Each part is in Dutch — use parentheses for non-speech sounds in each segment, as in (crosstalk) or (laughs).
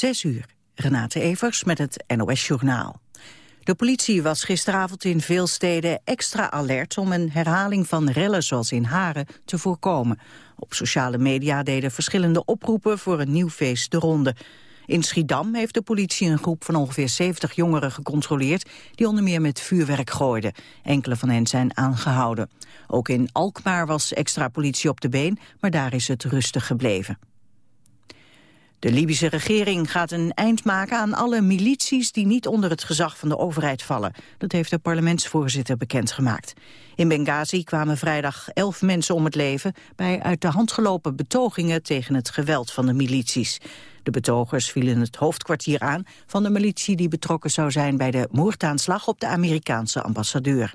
Zes uur. Renate Evers met het NOS Journaal. De politie was gisteravond in veel steden extra alert om een herhaling van rellen zoals in Haren te voorkomen. Op sociale media deden verschillende oproepen voor een nieuw feest de ronde. In Schiedam heeft de politie een groep van ongeveer 70 jongeren gecontroleerd die onder meer met vuurwerk gooiden. Enkele van hen zijn aangehouden. Ook in Alkmaar was extra politie op de been, maar daar is het rustig gebleven. De Libische regering gaat een eind maken aan alle milities die niet onder het gezag van de overheid vallen. Dat heeft de parlementsvoorzitter bekendgemaakt. In Benghazi kwamen vrijdag elf mensen om het leven bij uit de hand gelopen betogingen tegen het geweld van de milities. De betogers vielen het hoofdkwartier aan van de militie die betrokken zou zijn bij de moordaanslag op de Amerikaanse ambassadeur.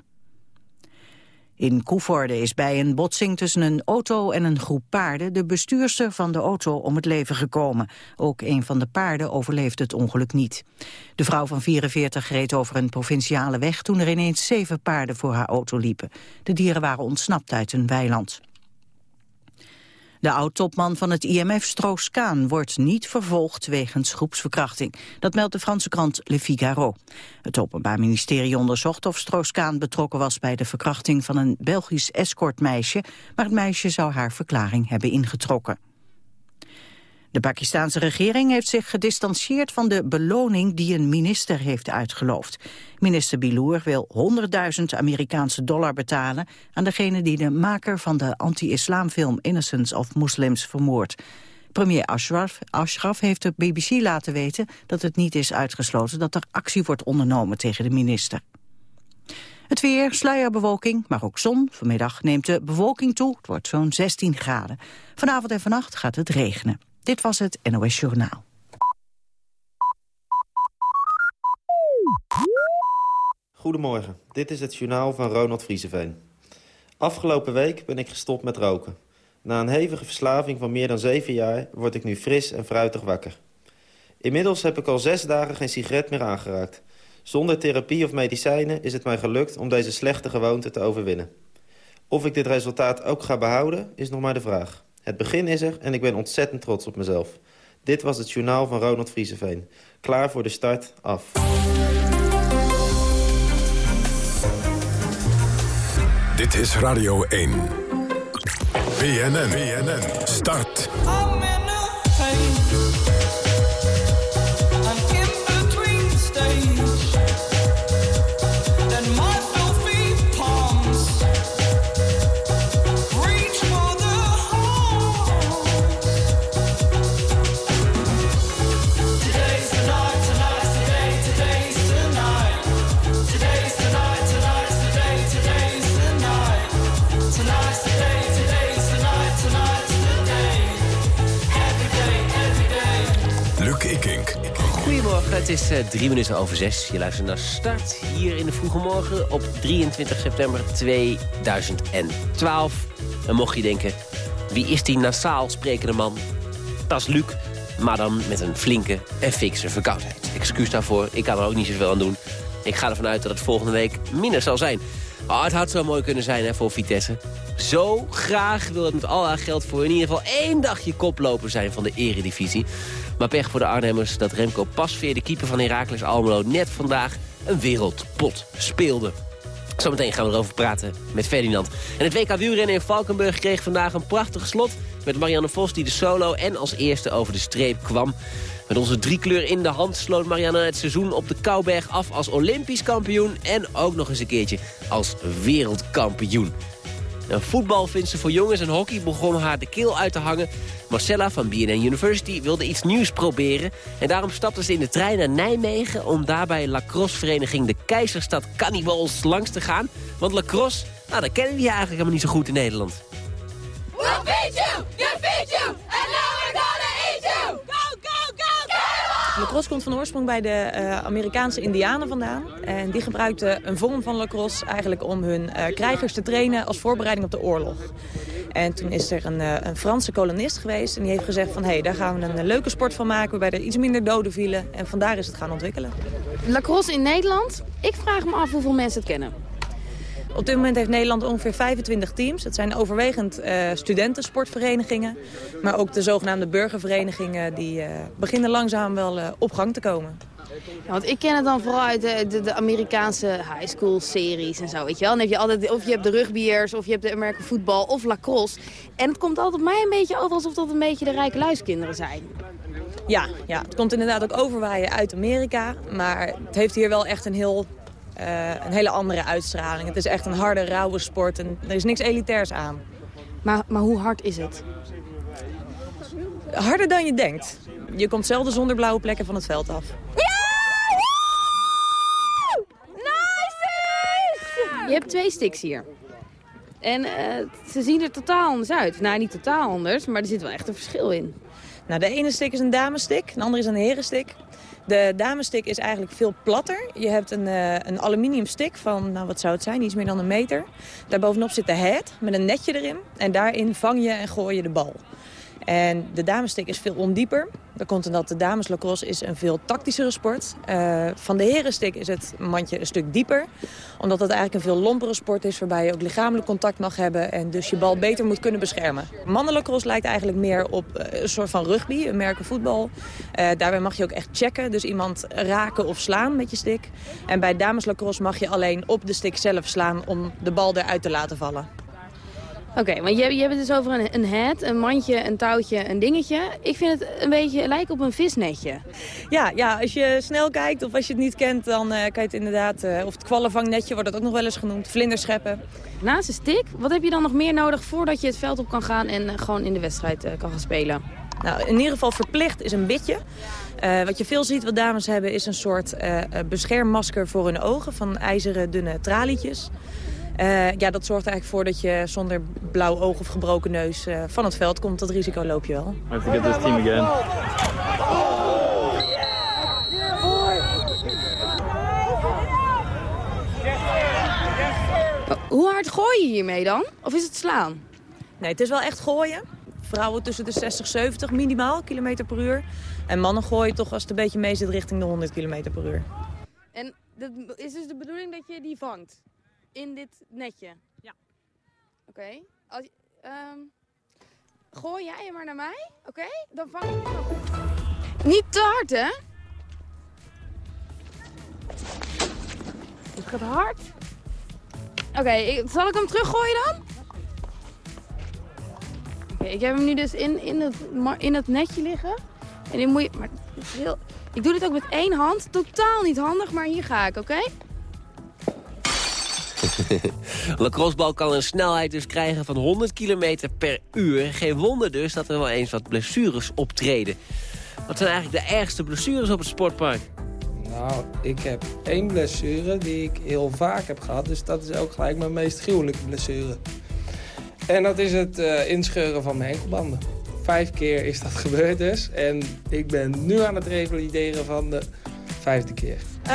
In Koevoorde is bij een botsing tussen een auto en een groep paarden de bestuurster van de auto om het leven gekomen. Ook een van de paarden overleefde het ongeluk niet. De vrouw van 44 reed over een provinciale weg toen er ineens zeven paarden voor haar auto liepen. De dieren waren ontsnapt uit een weiland. De oud-topman van het IMF, Stroos-Kaan, wordt niet vervolgd wegens groepsverkrachting. Dat meldt de Franse krant Le Figaro. Het Openbaar Ministerie onderzocht of Stroos-Kaan betrokken was bij de verkrachting van een Belgisch escortmeisje, maar het meisje zou haar verklaring hebben ingetrokken. De Pakistanse regering heeft zich gedistanceerd van de beloning die een minister heeft uitgeloofd. Minister Bilour wil 100.000 Amerikaanse dollar betalen aan degene die de maker van de anti-islamfilm Innocence of Muslims vermoordt. Premier Ashraf, Ashraf heeft de BBC laten weten dat het niet is uitgesloten dat er actie wordt ondernomen tegen de minister. Het weer, sluierbewolking, maar ook zon. Vanmiddag neemt de bewolking toe, het wordt zo'n 16 graden. Vanavond en vannacht gaat het regenen. Dit was het NOS Journaal. Goedemorgen, dit is het journaal van Ronald Vrieseveen. Afgelopen week ben ik gestopt met roken. Na een hevige verslaving van meer dan zeven jaar word ik nu fris en fruitig wakker. Inmiddels heb ik al zes dagen geen sigaret meer aangeraakt. Zonder therapie of medicijnen is het mij gelukt om deze slechte gewoonte te overwinnen. Of ik dit resultaat ook ga behouden, is nog maar de vraag. Het begin is er en ik ben ontzettend trots op mezelf. Dit was het journaal van Ronald Vrieseveen. Klaar voor de start, af. Dit is Radio 1. BNN, BNN, start. Het is uh, drie minuten over zes. Je luistert naar Start hier in de vroege morgen op 23 september 2012. En mocht je denken, wie is die nasaal sprekende man? Dat is Luc, maar dan met een flinke en fikse verkoudheid. Excuus daarvoor, ik kan er ook niet zoveel aan doen. Ik ga ervan uit dat het volgende week minder zal zijn. Oh, het had zo mooi kunnen zijn hè, voor Vitesse. Zo graag wil het met al haar geld voor in ieder geval één dagje koploper zijn van de eredivisie. Maar pech voor de Arnhemmers dat Remco Pasveer, de keeper van Heracles Almelo... net vandaag een wereldpot speelde. Zometeen gaan we erover praten met Ferdinand. En het WK wielrennen in Valkenburg kreeg vandaag een prachtig slot... met Marianne Vos die de solo en als eerste over de streep kwam. Met onze driekleur in de hand sloot Marianne het seizoen op de Kouberg af als Olympisch kampioen... en ook nog eens een keertje als wereldkampioen. Nou, voetbal vindt ze voor jongens en hockey begon haar de keel uit te hangen. Marcella van BNN University wilde iets nieuws proberen. En daarom stapte ze in de trein naar Nijmegen... om daarbij lacrossevereniging de Keizerstad Cannibals langs te gaan. Want lacrosse, nou, dat kennen we eigenlijk helemaal niet zo goed in Nederland. We'll beat you, defeat you, and now we're gonna eat you! Go, go, go, go! Lacrosse komt van oorsprong bij de uh, Amerikaanse indianen vandaan. En die gebruikten een vorm van lacrosse eigenlijk om hun uh, krijgers te trainen als voorbereiding op de oorlog. En toen is er een, uh, een Franse kolonist geweest en die heeft gezegd van... hé, hey, daar gaan we een leuke sport van maken waarbij er iets minder doden vielen. En vandaar is het gaan ontwikkelen. Lacrosse in Nederland? Ik vraag me af hoeveel mensen het kennen. Op dit moment heeft Nederland ongeveer 25 teams. Het zijn overwegend uh, studentensportverenigingen. Maar ook de zogenaamde burgerverenigingen die uh, beginnen langzaam wel uh, op gang te komen. Ja, want ik ken het dan vooral uit de, de, de Amerikaanse high school series en zo, weet je wel. Dan heb je altijd, of je hebt de rugbyers, of je hebt de American voetbal, of lacrosse. En het komt altijd mij een beetje over alsof dat een beetje de rijke luiskinderen zijn. Ja, ja, het komt inderdaad ook overwaaien uit Amerika. Maar het heeft hier wel echt een, heel, uh, een hele andere uitstraling. Het is echt een harde, rauwe sport en er is niks elitairs aan. Maar, maar hoe hard is het? Harder dan je denkt. Je komt zelden zonder blauwe plekken van het veld af. Je hebt twee sticks hier. En uh, ze zien er totaal anders uit. Nou, niet totaal anders, maar er zit wel echt een verschil in. Nou, de ene stick is een damestick, de andere is een herenstick. De damestick is eigenlijk veel platter. Je hebt een, uh, een aluminium stick van, nou wat zou het zijn, iets meer dan een meter. Daarbovenop zit de head met een netje erin. En daarin vang je en gooi je de bal. En de damestick is veel ondieper. Dat komt omdat de dameslacrosse is een veel tactischere sport. Uh, van de herenstick is het mandje een stuk dieper. Omdat het eigenlijk een veel lompere sport is... waarbij je ook lichamelijk contact mag hebben... en dus je bal beter moet kunnen beschermen. Mannenlacrosse lijkt eigenlijk meer op uh, een soort van rugby, een merken voetbal. Uh, daarbij mag je ook echt checken, dus iemand raken of slaan met je stick. En bij dameslacrosse mag je alleen op de stick zelf slaan... om de bal eruit te laten vallen. Oké, okay, want je, je hebt het dus over een, een head, een mandje, een touwtje, een dingetje. Ik vind het een beetje lijken op een visnetje. Ja, ja, als je snel kijkt of als je het niet kent, dan uh, kan je het inderdaad... Uh, of het kwallenvangnetje wordt dat ook nog wel eens genoemd, vlinderscheppen. Naast de stick, wat heb je dan nog meer nodig voordat je het veld op kan gaan... en uh, gewoon in de wedstrijd kan gaan spelen? Nou, in ieder geval verplicht is een bitje. Uh, wat je veel ziet wat dames hebben is een soort uh, beschermmasker voor hun ogen... van ijzeren dunne tralietjes. Uh, ja, dat zorgt er eigenlijk voor dat je zonder blauw oog of gebroken neus uh, van het veld komt. Dat risico loop je wel. I have to get this team again. Hoe hard gooi je hiermee dan? Of is het slaan? Nee, het is wel echt gooien. Vrouwen tussen de 60 70 minimaal kilometer per uur. En mannen gooien toch als het een beetje mee zit richting de 100 kilometer per uur. En dat is dus de bedoeling dat je die vangt? In dit netje? Ja. Oké. Okay. Um, gooi jij hem maar naar mij? Oké, okay? dan vang ik hem op. Niet te hard, hè? Het gaat hard. Oké, okay, zal ik hem teruggooien dan? Oké, ik heb hem nu dus in, in, het, in het netje liggen. En die moet je... Maar heel, ik doe dit ook met één hand. Totaal niet handig, maar hier ga ik, oké? (laughs) Lacrossebal kan een snelheid dus krijgen van 100 km per uur. Geen wonder dus dat er wel eens wat blessures optreden. Wat zijn eigenlijk de ergste blessures op het sportpark? Nou, ik heb één blessure die ik heel vaak heb gehad. Dus dat is ook gelijk mijn meest gruwelijke blessure. En dat is het uh, inscheuren van mijn enkelbanden. Vijf keer is dat (laughs) gebeurd dus. En ik ben nu aan het revalideren van de vijfde keer. Uh,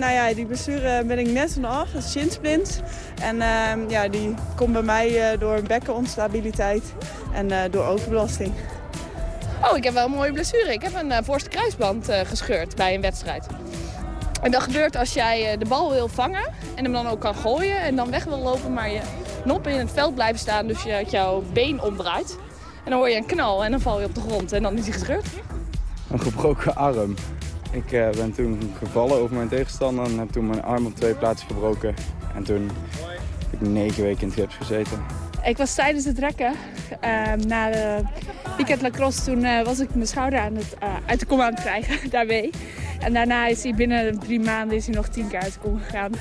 nou ja, die blessure ben ik net vanaf, dat is shinsplint. En uh, ja, die komt bij mij uh, door bekkenonstabiliteit en uh, door overbelasting. Oh, ik heb wel een mooie blessure. Ik heb een voorste kruisband gescheurd bij een wedstrijd. En dat gebeurt als jij de bal wil vangen en hem dan ook kan gooien en dan weg wil lopen, maar je noppen in het veld blijven staan, dus je jouw been omdraait. En dan hoor je een knal en dan val je op de grond en dan is hij gescheurd. Een gebroken arm. Ik uh, ben toen gevallen over mijn tegenstander en heb toen mijn arm op twee plaatsen gebroken. En toen heb ik negen weken in het gips gezeten. Ik was tijdens het rekken uh, na de weekend lacrosse. Toen uh, was ik mijn schouder aan het, uit de kom aan het krijgen, (laughs) daarmee. En daarna is hij binnen drie maanden is hij nog tien keer uit de kom gegaan.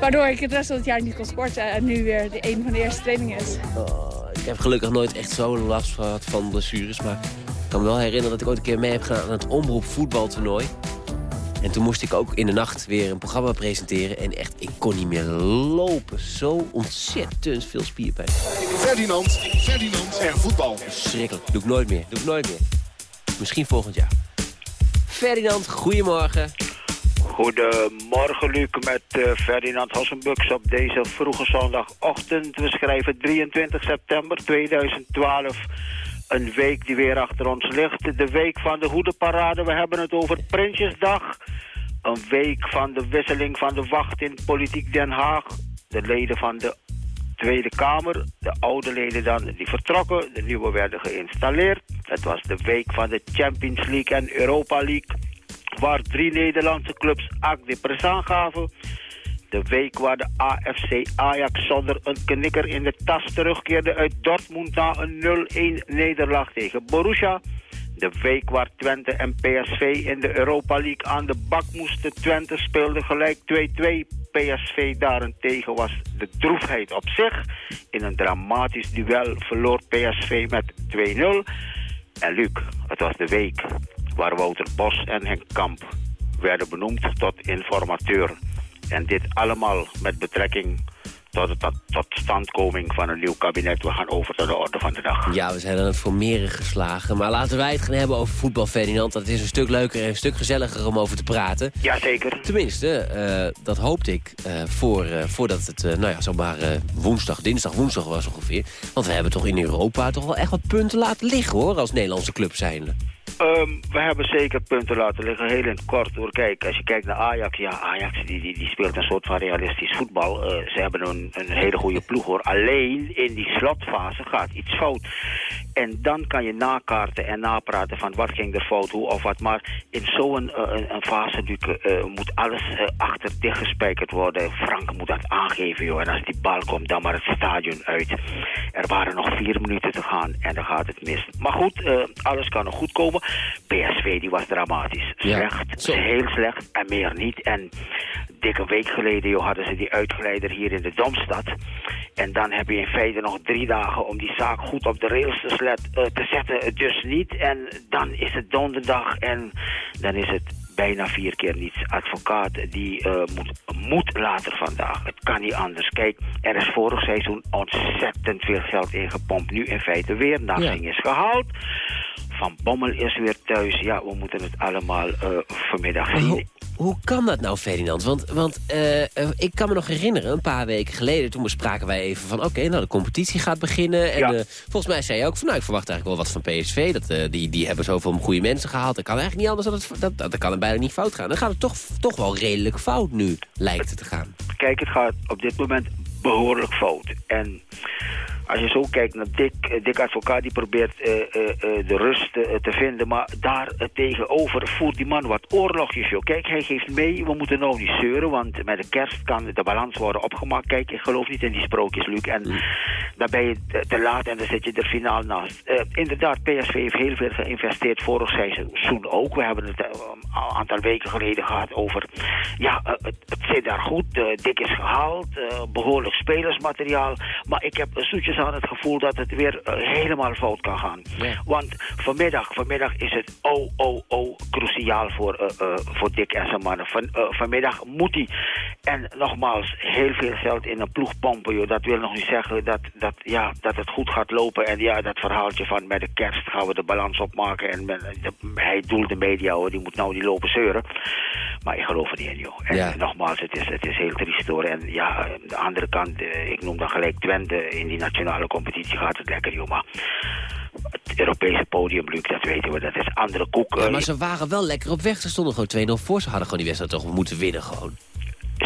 Waardoor ik het rest van het jaar niet kon sporten en nu weer de een van de eerste trainingen is. Oh, ik heb gelukkig nooit echt zo last gehad van blessures, maar kan me wel herinneren dat ik ooit een keer mee heb gedaan aan het omroep voetbaltoernooi. En toen moest ik ook in de nacht weer een programma presenteren. En echt, ik kon niet meer lopen. Zo ontzettend veel spierpijn. Ferdinand, Ferdinand en voetbal. Schrikkelijk. Doe ik nooit meer. Doe ik nooit meer. Misschien volgend jaar. Ferdinand, goedemorgen. Goedemorgen Luc met uh, Ferdinand Hossenbux op deze vroege zondagochtend. We schrijven 23 september 2012 een week die weer achter ons ligt. De week van de hoedenparade, we hebben het over Prinsjesdag. Een week van de wisseling van de wacht in Politiek Den Haag. de leden van de Tweede Kamer, de oude leden dan, die vertrokken, de nieuwe werden geïnstalleerd. Het was de week van de Champions League en Europa League, waar drie Nederlandse clubs ACK de pres aangaven. De week waar de AFC Ajax zonder een knikker in de tas terugkeerde uit Dortmund na een 0-1 nederlaag tegen Borussia. De week waar Twente en PSV in de Europa League aan de bak moesten. Twente speelde gelijk 2-2. PSV daarentegen was de droefheid op zich. In een dramatisch duel verloor PSV met 2-0. En Luc, het was de week waar Wouter Bos en Henk Kamp werden benoemd tot informateur. En dit allemaal met betrekking tot de tot, tot standkoming van een nieuw kabinet. We gaan over tot de orde van de dag. Ja, we zijn aan het formeren geslagen. Maar laten wij het gaan hebben over voetbal, Ferdinand. Dat is een stuk leuker en een stuk gezelliger om over te praten. Jazeker. Tenminste, eh, dat hoopte ik eh, voor, eh, voordat het, nou ja, zomaar woensdag, dinsdag, woensdag was ongeveer. Want we hebben toch in Europa toch wel echt wat punten laten liggen, hoor, als Nederlandse club zijnde. Ehm, we hebben zeker punten laten liggen, heel in het kort hoor. Kijk, als je kijkt naar Ajax, ja, Ajax die, die, die speelt een soort van realistisch voetbal. Eh, ze hebben een, een hele goede ploeg hoor. Alleen in die slotfase gaat iets fout. En dan kan je nakaarten en napraten van wat ging er fout, hoe of wat. Maar in zo'n uh, een, fase uh, moet alles achter dichtgespijkerd worden. Frank moet dat aangeven joh. En als die bal komt, dan maar het stadion uit. Er waren nog vier minuten te gaan en dan gaat het mis. Maar goed, alles kan nog goed komen. PSV die was dramatisch. Slecht, ja, heel slecht en meer niet. En dikke week geleden joh, hadden ze die uitgeleider hier in de Domstad. En dan heb je in feite nog drie dagen om die zaak goed op de rails te, slet, uh, te zetten. Dus niet. En dan is het donderdag en dan is het bijna vier keer niets. Advocaat die uh, moet, moet later vandaag. Het kan niet anders. Kijk, er is vorig seizoen ontzettend veel geld ingepompt. Nu in feite weer. Nassing ja. is gehaald. Van Bommel is weer thuis. Ja, we moeten het allemaal uh, vanmiddag zien. Hoe, hoe, kan dat nou, Ferdinand? Want, want uh, ik kan me nog herinneren, een paar weken geleden... toen bespraken wij even van, oké, nou, de competitie gaat beginnen. En ja. uh, volgens mij zei je ook van, nou, ik verwacht eigenlijk wel wat van PSV. Dat, die, die hebben zoveel goede mensen gehaald. Dat kan eigenlijk niet anders dan het, dat, dat kan het bijna niet fout gaan. Dan gaat het toch, toch wel redelijk fout nu, lijkt het te gaan. Kijk, het gaat op dit moment behoorlijk fout. En als je zo kijkt naar Dick, Dick Advocaat, die probeert uh, uh, uh, de rust te vinden. Maar daar tegenover voert die man wat oorlogjes. Joh. Kijk, hij geeft mee, we moeten nou niet zeuren, want met de kerst kan de balans worden opgemaakt. Kijk, ik geloof niet in die sprookjes, Luc. En mm. dan ben je te laat en dan zit je er finaal naast. inderdaad, PSV heeft heel veel geïnvesteerd vorig seizoen ook. We hebben het een aantal weken geleden gehad over, ja, het, het, zit daar goed. Dick is gehaald, behoorlijk spelersmateriaal. Maar ik heb zoetjes aan het gevoel dat het weer uh, helemaal fout kan gaan. Ja. Want vanmiddag, vanmiddag is het oh, oh, oh cruciaal voor, uh, uh, voor Dick en zijn mannen. Van, vanmiddag moet hij. En nogmaals, heel veel geld in een ploeg pompen. Joh. Dat wil nog niet zeggen dat, dat, ja, dat het goed gaat lopen. En ja, dat verhaaltje van met de kerst gaan we de balans opmaken. En men, de, hij doelt de media, hoor. die moet nou niet lopen zeuren. Maar ik geloof er niet in, joh. En ja. nogmaals, het is, het is heel triest hoor. En ja, de andere kant, ik noem dan gelijk Twente in die nationale competitie gaat het lekker, joh. Maar het Europese podium, Luc, dat weten we, dat is andere koek. Ja, maar ze waren wel lekker op weg. Ze stonden gewoon 2-0 voor. Ze hadden gewoon die wedstrijd toch moeten winnen gewoon.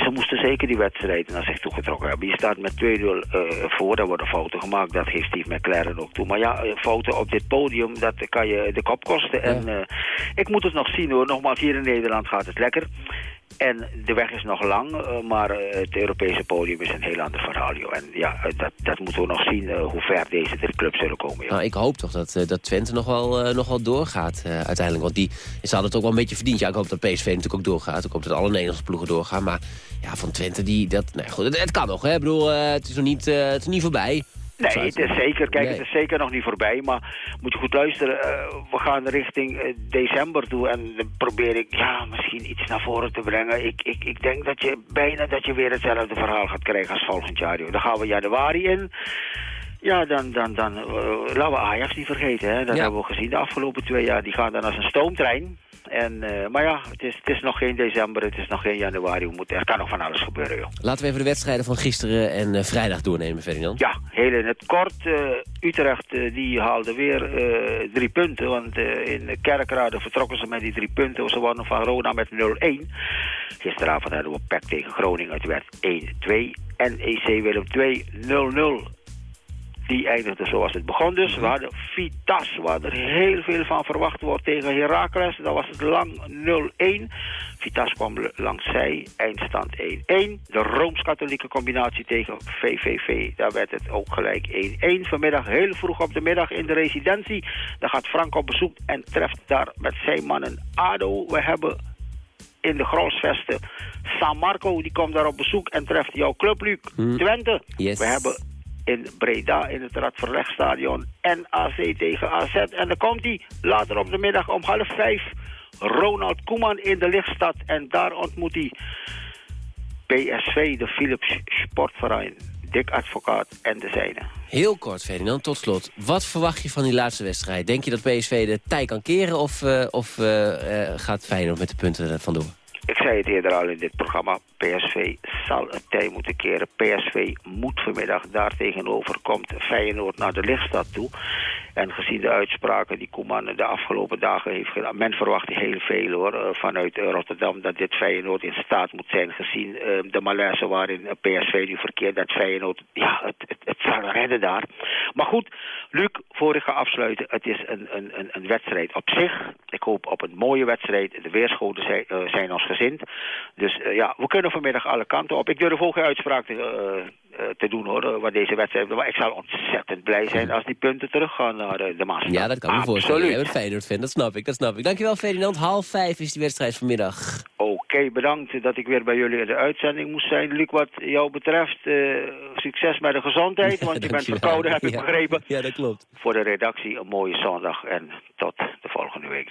Ze moesten zeker die wedstrijd naar zich toegetrokken hebben. Je staat met 2-0 uh, voor, daar worden fouten gemaakt. Dat geeft Steve McLaren ook toe. Maar ja, fouten op dit podium, dat kan je de kop kosten. Ja. En uh, ik moet het nog zien hoor. Nogmaals, hier in Nederland gaat het lekker. En de weg is nog lang, uh, maar uh, het Europese podium is een heel ander verhaal. Joh. En ja, uh, dat, dat moeten we nog zien, hoe ver deze drie clubs zullen komen. Joh. Nou, ik hoop toch dat, dat Twente nog wel, nog wel doorgaat uiteindelijk. Want die ze hadden het ook wel een beetje verdiend. Ja, ik hoop dat PSV natuurlijk ook doorgaat. Ik hoop dat alle Nederlandse ploegen doorgaan. Maar ja, van Twente, die, dat, nee, goed, het, het kan nog. Hè. Ik bedoel, het is nog niet, het is niet voorbij. Nee, het is zeker. Kijk, nee. het is zeker nog niet voorbij. Maar moet je goed luisteren. Uh, we gaan richting uh, december toe. En dan probeer ik ja, misschien iets naar voren te brengen. Ik, ik, ik denk dat je bijna dat je weer hetzelfde verhaal gaat krijgen als volgend jaar. Joh. Dan gaan we januari in. Ja, dan, dan, dan uh, laten we Ajax niet vergeten. Hè. Dat ja. hebben we gezien de afgelopen twee jaar. Die gaan dan als een stoomtrein. En, uh, maar ja, het is, het is nog geen december, het is nog geen januari. We moeten, er kan nog van alles gebeuren, joh. Laten we even de wedstrijden van gisteren en uh, vrijdag doornemen, Ferdinand. Ja, heel in het kort. Uh, Utrecht die haalde weer drie punten. Want in de Kerkrade vertrokken ze met die drie punten. Ze wonnen van Rona met 0-1. Gisteravond hadden we PEC tegen Groningen. Het werd 1-2. NEC Willem 2 0-0. Die eindigde zoals het begon dus. We hadden Vitas, waar er heel veel van verwacht wordt tegen Heracles. Dat was het lang 0-1. Vitas kwam langs zij, eindstand 1-1. De Rooms-Katholieke combinatie tegen VVV, daar werd het ook gelijk 1-1. Vanmiddag heel vroeg op de middag in de residentie. Daar gaat Frank op bezoek en treft daar met zijn mannen ADO. We hebben in de Grolsvesten San Marco, die komt daar op bezoek en treft jouw club, Luc. Twente. Yes. We hebben in Breda in het Radverlegstadion NAC tegen AZ. En dan komt hij later op de middag om half vijf. Ronald Koeman in de Lichtstad. En daar ontmoet hij PSV, de Philips Sportverein. Dick Advocaat en de zijne. Heel kort, Ferdinand, tot slot. Wat verwacht je van die laatste wedstrijd? Denk je dat PSV de tij kan keren of, eh, of eh, gaat Feyenoord met de punten vandoor? Ik zei het eerder al in dit programma. PSV zal een tij moeten keren. PSV moet vanmiddag. Daar tegenover komt Feyenoord naar de lichtstad toe. En gezien de uitspraken die Koeman de afgelopen dagen heeft gedaan... men verwacht heel veel hoor, eh, vanuit eh, Rotterdam... dat dit Feyenoord in staat moet zijn gezien eh, de malaise waarin PSV nu verkeert... dat Feyenoord ja, het, het, het zal redden daar. Maar goed, Luc, voor ik ga afsluiten... het is een, een, een, wedstrijd op zich. Ik hoop op een mooie wedstrijd. De weerschoten zijn, ons gezind. Dus ja, we kunnen vanmiddag alle kanten op. Ik durf ook geen uitspraak te, te doen hoor, eh, wat deze wedstrijd... maar ik zal ontzettend blij zijn als die punten teruggaan naar eh, de Maas. Ja, dat kan ik me voorstellen. Jij Absoluut. bent Feyenoord-fan, dat snap ik, dat snap ik. Dankjewel, Ferdinand. Half vijf is die wedstrijd vanmiddag. Oké, bedankt dat ik weer bij jullie in de uitzending moest zijn. Luc, wat jou betreft, eh, succes met de gezondheid, (laughs) want je bent verkouden, heb ik Ja. begrepen. Ja, dat klopt. Voor de redactie een mooie zondag en tot de volgende week.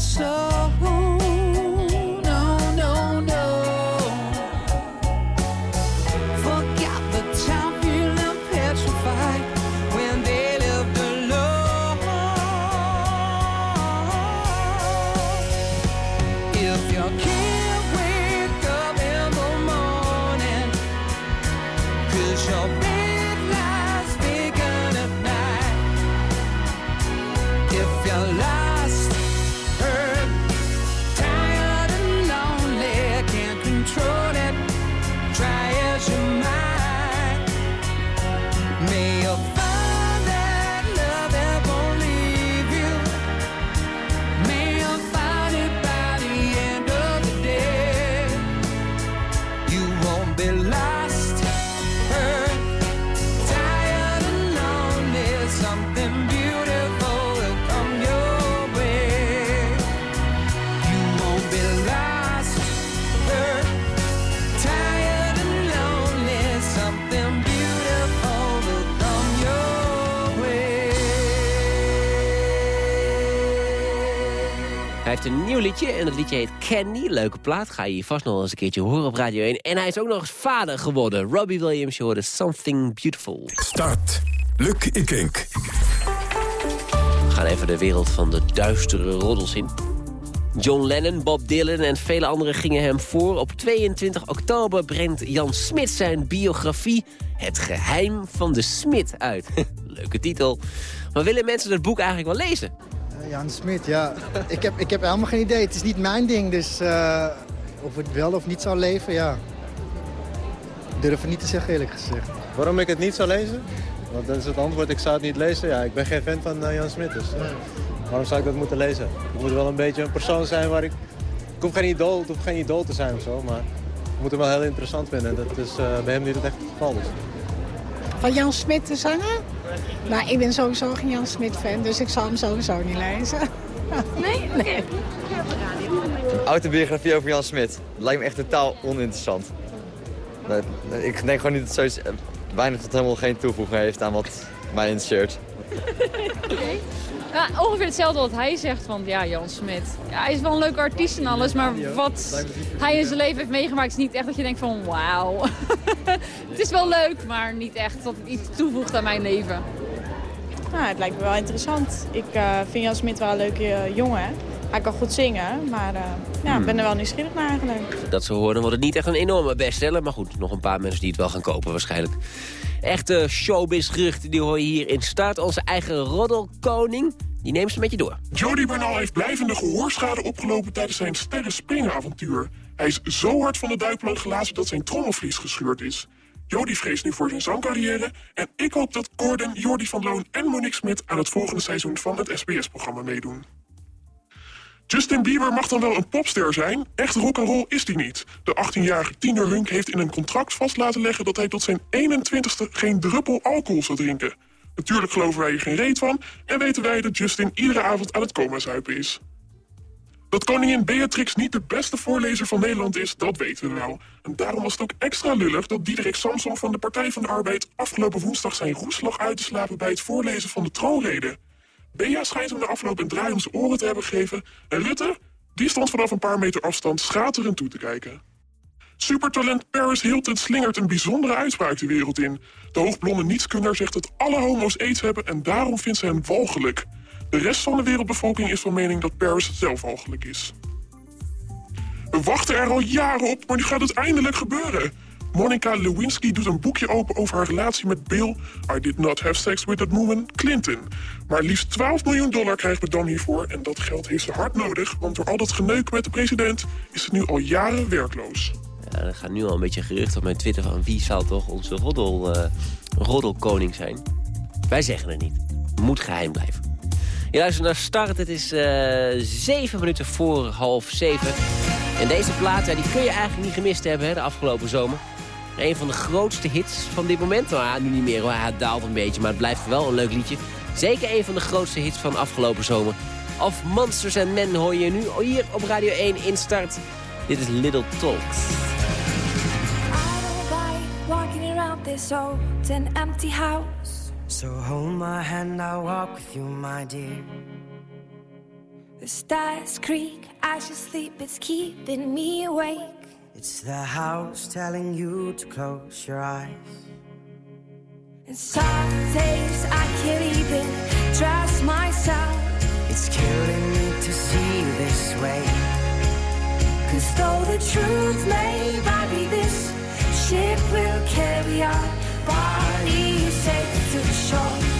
Soul. Heeft een nieuw liedje en dat liedje heet Candy. Leuke plaat, ga je hier vast nog eens een keertje horen op Radio 1. En hij is ook nog eens vader geworden. Robbie Williams, je hoorde Something Beautiful. Start. Luc Ikink. We gaan even de wereld van de duistere roddels in. John Lennon, Bob Dylan en vele anderen gingen hem voor. Op 22 oktober brengt Jan Smit zijn biografie... Het geheim van de Smit uit. (laughs) Leuke titel. Maar willen mensen dat boek eigenlijk wel lezen? Jan Smit, ja. ik, heb, ik heb helemaal geen idee. Het is niet mijn ding, dus eh, of het wel of niet zou leven, ja. Ik durf het niet te zeggen, eerlijk gezegd. Waarom ik het niet zou lezen? Want dat is het antwoord, ik zou het niet lezen. Ja, ik ben geen fan van eh, Jan Smit, dus eh, waarom zou ik dat moeten lezen? Ik moet wel een beetje een persoon zijn waar ik... Ik hoef geen idool, het hoeft geen idool te zijn of zo, maar ik moet hem wel heel interessant vinden. En dat is bij hem niet het echt het geval. Dus. Van Jan Smit de zanger? Nou, ik ben sowieso geen Jan Smit fan, dus ik zal hem sowieso niet lezen. Nee? (laughs) Nee. Autobiografie over Jan Smit. Dat lijkt me echt totaal oninteressant. Nee, ik denk gewoon niet dat het zo weinig tot helemaal geen toevoeging heeft aan wat mij interesseert. (laughs) Ja, ongeveer hetzelfde wat hij zegt van ja, Jan Smit. Ja, hij is wel een leuke artiest en alles, maar wat hij in zijn leven heeft meegemaakt is niet echt dat je denkt van wauw. (laughs) het is wel leuk, maar niet echt dat het iets toevoegt aan mijn leven. Nou, het lijkt me wel interessant. Ik eh, vind Jan Smit wel een leuke eh, jongen. Hij kan goed zingen, maar eh, ja, ik ben er wel nieuwsgierig naar eigenlijk. Dat ze horen wordt het niet echt een enorme bestseller. Maar goed, nog een paar mensen die het wel gaan kopen waarschijnlijk. Echte showbiz-geruchten die hoor je hier in start. Onze eigen roddelkoning, die neemt ze met je door. Jody Bernal heeft blijvende gehoorschade opgelopen tijdens zijn sterren springavontuur. Hij is zo hard van de duikplank gelazen dat zijn trommelvlies gescheurd is. Jody vreest nu voor zijn zangcarrière en ik hoop dat Gordon, Jordi van Loon en Monique Smit aan het volgende seizoen van het SBS-programma meedoen. Justin Bieber mag dan wel een popster zijn, echt rock'n'roll is hij niet. De 18-jarige tienerhunk heeft in een contract vast laten leggen... dat hij tot zijn 21ste geen druppel alcohol zal drinken. Natuurlijk geloven wij er geen reet van... en weten wij dat Justin iedere avond aan het coma-zuipen is. Dat koningin Beatrix niet de beste voorlezer van Nederland is, dat weten we wel. En daarom was het ook extra lullig dat Diederik Samson van de Partij van de Arbeid... afgelopen woensdag zijn roes lag uit te slapen bij het voorlezen van de troonrede... Bea schijnt hem de afloop een draai om zijn oren te hebben gegeven. En Rutte, die stond vanaf een paar meter afstand schaterend toe te kijken. Supertalent Paris Hilton slingert een bijzondere uitspraak de wereld in. De hoogblonde nietskunner zegt dat alle homo's aids hebben en daarom vindt ze hem walgelijk. De rest van de wereldbevolking is van mening dat Paris zelf walgelijk is. We wachten er al jaren op, maar nu gaat het eindelijk gebeuren. Monica Lewinsky doet een boekje open over haar relatie met Bill... I did not have sex with that woman, Clinton. Maar liefst 12 miljoen dollar krijgt Madame hiervoor... en dat geld heeft ze hard nodig... want door al dat geneuk met de president is ze nu al jaren werkloos. Ja, er gaat nu al een beetje gerucht op mijn Twitter van... wie zal toch onze roddel, eh, roddelkoning zijn? Wij zeggen het niet. Moet geheim blijven. Je luistert naar Start. Het is eh, zeven minuten voor half zeven. En deze plaat, die kun je eigenlijk niet gemist hebben hè, de afgelopen zomer. Een van de grootste hits van dit moment. Nou nu niet meer hoor, hij daalt een beetje, maar het blijft wel een leuk liedje. Zeker een van de grootste hits van afgelopen zomer. Of Monsters and Men hoor je nu hier op Radio 1 in start. Dit is Little Talks. walking around this old and empty house. So hold my hand, I'll walk with you, my dear. The stars creak as you sleep, it's keeping me awake. It's the house telling you to close your eyes. And some days I can't even trust myself. It's killing me to see you this way. Cause though the truth may vary, this ship will carry our bodies safe to the shore.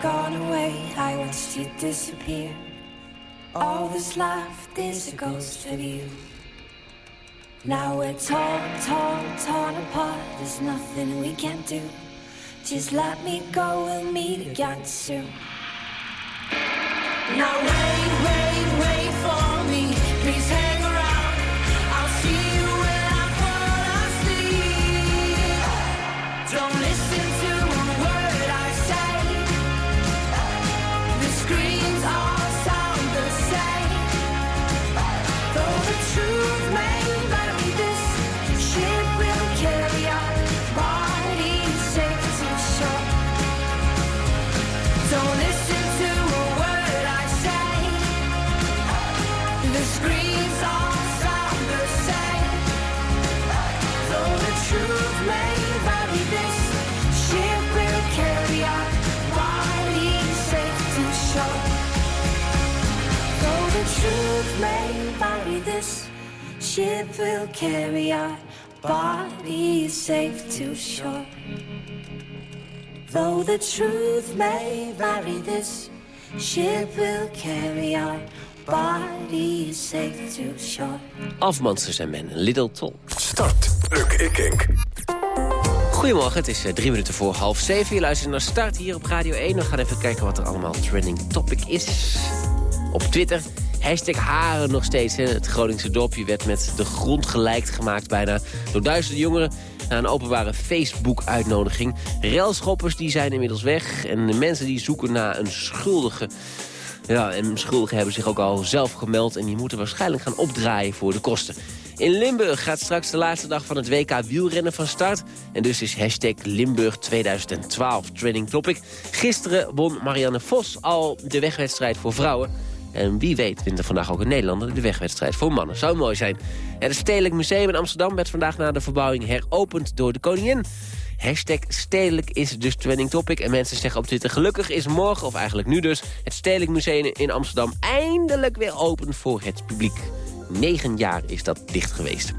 gone, away. I watched you disappear. All that's left is a ghost of you. Now we're torn, torn, torn apart. There's nothing we can do. Just let me go, we'll meet again soon. Now wait, wait, wait for me. Please shore. Though the truth may vary, this ship will carry our bodies safe to shore. En men, Little Talk. Start. Luc Ikink. Goedemorgen, het is eh, drie minuten voor half zeven. Je luistert naar Start hier op Radio 1. We gaan even kijken wat er allemaal trending topic is. Op Twitter, hashtag haren nog steeds. Het Groningse dorpje werd met de grond gelijk gemaakt bijna... door duizenden jongeren na een openbare Facebook-uitnodiging. Relschoppers die zijn inmiddels weg. En de mensen die zoeken naar een schuldige... Ja, en schuldigen hebben zich ook al zelf gemeld... en die moeten waarschijnlijk gaan opdraaien voor de kosten. In Limburg gaat straks de laatste dag van het WK wielrennen van start. En dus is hashtag Limburg 2012 trending topic. Gisteren won Marianne Vos al de wegwedstrijd voor vrouwen. En wie weet wint er vandaag ook een Nederlander de wegwedstrijd voor mannen. Zou mooi zijn. Het Stedelijk Museum in Amsterdam werd vandaag na de verbouwing heropend door de koningin. Hashtag stedelijk is dus trending topic. En mensen zeggen op Twitter gelukkig is morgen, of eigenlijk nu dus... het Stedelijk Museum in Amsterdam eindelijk weer open voor het publiek. Negen jaar is dat dicht geweest.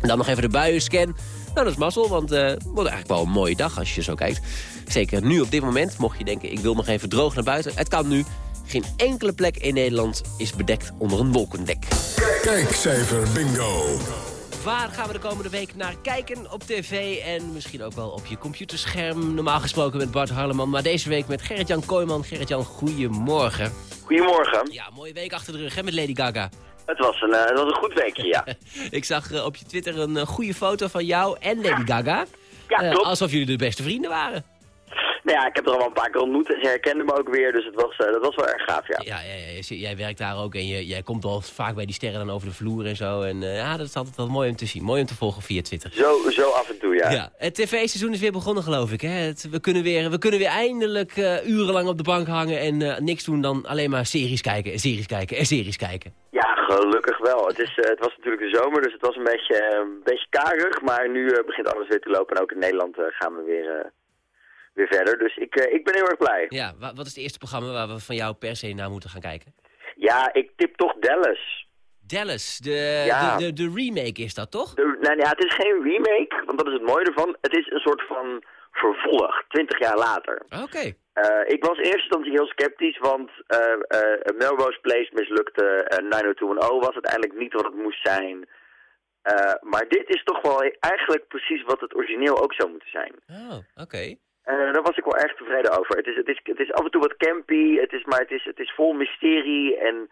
Dan nog even de buienscan. Nou, dat is mazzel, want eh, het wordt eigenlijk wel een mooie dag als je zo kijkt. Zeker nu op dit moment, mocht je denken... ik wil nog even droog naar buiten. Het kan nu. Geen enkele plek in Nederland is bedekt onder een wolkendek. Kijkcijfer bingo. Waar gaan we de komende week naar kijken op tv en misschien ook wel op je computerscherm. Normaal gesproken met Bart Harleman, maar deze week met Gerrit-Jan Kooijman. Gerrit-Jan, goedemorgen. Goedemorgen. Ja, mooie week achter de rug hè, met Lady Gaga. Het was een, eh, het was een goed weekje, ja. (laughs) Ik zag eh, op je Twitter een eh, goede foto van jou en Lady Gaga. Ja, klopt. alsof jullie de beste vrienden waren. Nou ja, ik heb er al wel een paar keer ontmoet en ze herkenden me ook weer, dus het was, eh, dat was wel erg gaaf, ja. Ja, ja, ja, jij werkt daar ook en je, jij komt al vaak bij die sterren dan over de vloer en zo. En eh, ja, dat is altijd wel mooi om te zien. Mooi om te volgen via Twitter. Zo, zo af en toe, ja. Ja, het tv-seizoen is weer begonnen, geloof ik. Hè? Het- we, kunnen weer, we kunnen weer eindelijk eh, urenlang op de bank hangen en niks doen dan alleen maar series kijken en series kijken en series kijken. Ja, gelukkig wel. Het, is, het was natuurlijk de zomer, dus het was een beetje, een beetje karig, maar nu begint alles weer te lopen en ook in Nederland gaan we weer, weer verder. Dus ik, eh, ik ben heel erg blij. Ja, wa- wat is het eerste programma waar we van jou per se naar moeten gaan kijken? Ja, ik tip toch Dallas. Dallas, de, Ja. de, de, de remake is dat toch? De, nou ja, het is geen remake, want dat is het mooie ervan. Het is een soort van vervolg, twintig jaar later. Oké. Eh, ik was in eerste instantie heel sceptisch, want eh eh, Melrose Place mislukte. eh 90210 was uiteindelijk niet wat het moest zijn. Maar dit is toch wel eigenlijk precies wat het origineel ook zou moeten zijn. Oh, oké. Eh, daar was ik wel erg tevreden over. Het is, het is, het is af en toe wat campy, het is, maar het is, het is vol mysterie en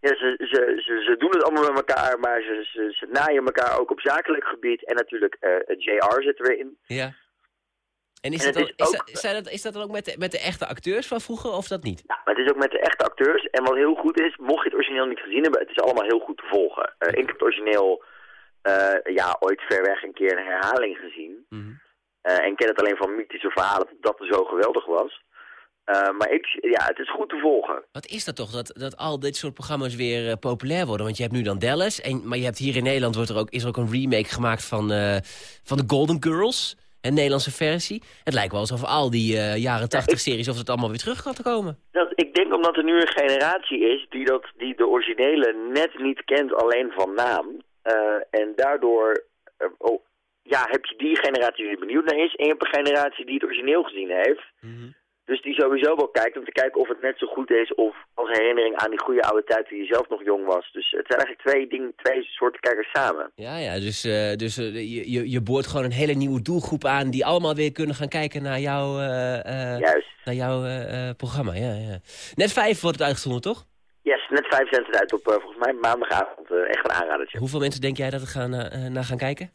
ja, ze, ze, ze, ze doen het allemaal met elkaar, maar ze, ze, ze naaien elkaar ook op zakelijk gebied. En natuurlijk, eh, JR zit er weer in. Ja. En is, En dat, dan, is ook- dat, is dat dan ook met de, met de echte acteurs van vroeger of dat niet? Maar het is ook met de echte acteurs. En wat heel goed is, mocht je het origineel niet gezien hebben, het is allemaal heel goed te volgen. Eh, ik heb het origineel ja, ooit ver weg een keer een herhaling gezien. Eh, en ken het alleen van mythische verhalen dat dat zo geweldig was. Eh, maar ik, ja, het is goed te volgen. Wat is dat toch, dat, dat al dit soort programma's weer eh, populair worden? Want je hebt nu dan Dallas, en, maar je hebt hier in Nederland wordt er ook, is er ook een remake gemaakt van, eh, van de Golden Girls. Een Nederlandse versie. Het lijkt wel alsof al die eh, jaren tachtig series of het allemaal weer terug kan komen. Dat, ik denk omdat er nu een generatie is die, dat, die de originele net niet kent alleen van naam. Eh, en daardoor eh, oh, ja, heb je die generatie die er benieuwd naar is. En je hebt een generatie die het origineel gezien heeft. Dus die sowieso wel kijkt om te kijken of het net zo goed is of als herinnering aan die goede oude tijd toen je zelf nog jong was. Dus het zijn eigenlijk twee, dingen, twee soorten kijkers samen. Ja, ja dus, eh, dus eh, je, je, je boort gewoon een hele nieuwe doelgroep aan... die allemaal weer kunnen gaan kijken naar, jouw eh, eh, naar jouw programma. Ja, ja. Net vijf wordt het uitgezonden, toch? Yes, net vijf cent het uit op volgens mij maandagavond. echt een aanradertje. Hoeveel mensen denk jij dat er gaan, naar gaan kijken?